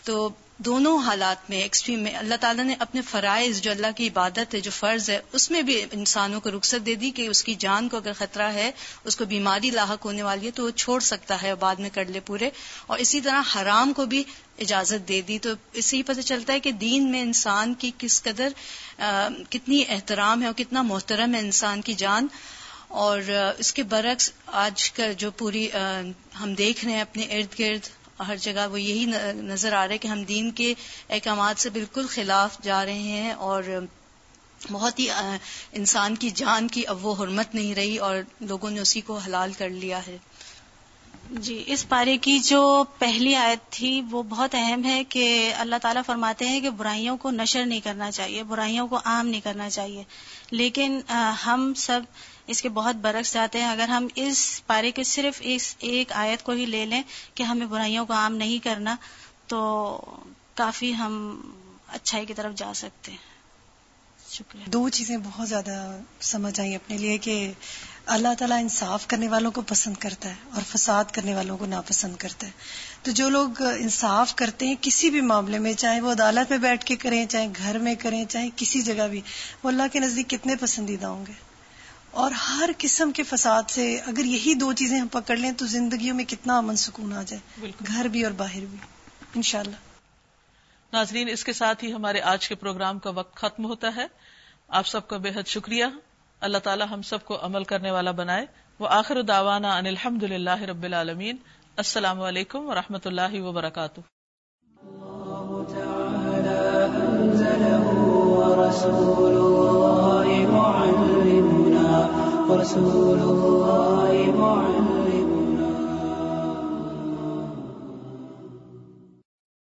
Speaker 4: تو دونوں حالات میں ایکسٹریم میں اللہ تعالیٰ نے اپنے فرائض جو اللہ کی عبادت ہے، جو فرض ہے، اس میں بھی انسانوں کو رخصت دے دی کہ اس کی جان کو اگر خطرہ ہے، اس کو بیماری لاحق ہونے والی ہے تو وہ چھوڑ سکتا ہے بعد میں کر لے پورے۔ اور اسی طرح حرام کو بھی اجازت دے دی۔ تو اس سے ہی پتہ چلتا ہے کہ دین میں انسان کی کس قدر کتنی احترام ہے اور کتنا محترم ہے انسان کی جان۔ اور اس کے برعکس آج کا جو پوری ہم دیکھ رہے ہیں اپنے ارد گرد ہر جگہ وہ یہی نظر آ رہا ہے کہ ہم دین کے احکامات سے بالکل خلاف جا رہے ہیں اور بہت ہی انسان کی جان کی اب وہ حرمت نہیں رہی اور لوگوں نے اسی کو حلال کر لیا ہے۔
Speaker 5: جی اس پارے کی جو پہلی آیت تھی، وہ بہت اہم ہے کہ اللہ تعالیٰ فرماتے ہیں کہ برائیوں کو نشر نہیں کرنا چاہیے، برائیوں کو عام نہیں کرنا چاہیے۔ لیکن ہم سب اس کے بہت برعکس جاتے ہیں۔ اگر ہم اس پارے کے صرف اس ایک آیت کو ہی لے لیں کہ ہمیں برائیوں کو عام نہیں کرنا، تو کافی ہم اچھائی کی طرف جا سکتے ہیں۔
Speaker 6: شکریہ۔ دو چیزیں بہت زیادہ سمجھ آئی اپنے لیے کہ اللہ تعالیٰ انصاف کرنے والوں کو پسند کرتا ہے اور فساد کرنے والوں کو ناپسند کرتا ہے۔ تو جو لوگ انصاف کرتے ہیں کسی بھی معاملے میں چاہے وہ عدالت میں بیٹھ کے کریں چاہے گھر میں کریں چاہے کسی جگہ بھی وہ اللہ کے نزدیک کتنے پسندیدہ ہوں گے۔ اور ہر قسم کے فساد سے اگر یہی دو چیزیں ہم پکڑ لیں تو زندگیوں میں کتنا امن سکون آ جائے گھر بھی اور باہر بھی۔ انشاءاللہ۔
Speaker 1: ناظرین اس کے ساتھ ہی ہمارے آج کے پروگرام کا وقت ختم ہوتا ہے۔ آپ سب کا بے حد شکریہ۔ اللہ تعالی ہم سب کو عمل کرنے والا بنائے۔ وہ آخر داوانا ان الحمد للہ رب العالمین۔ السلام علیکم و رحمۃ اللہ وبرکاتہ ورسول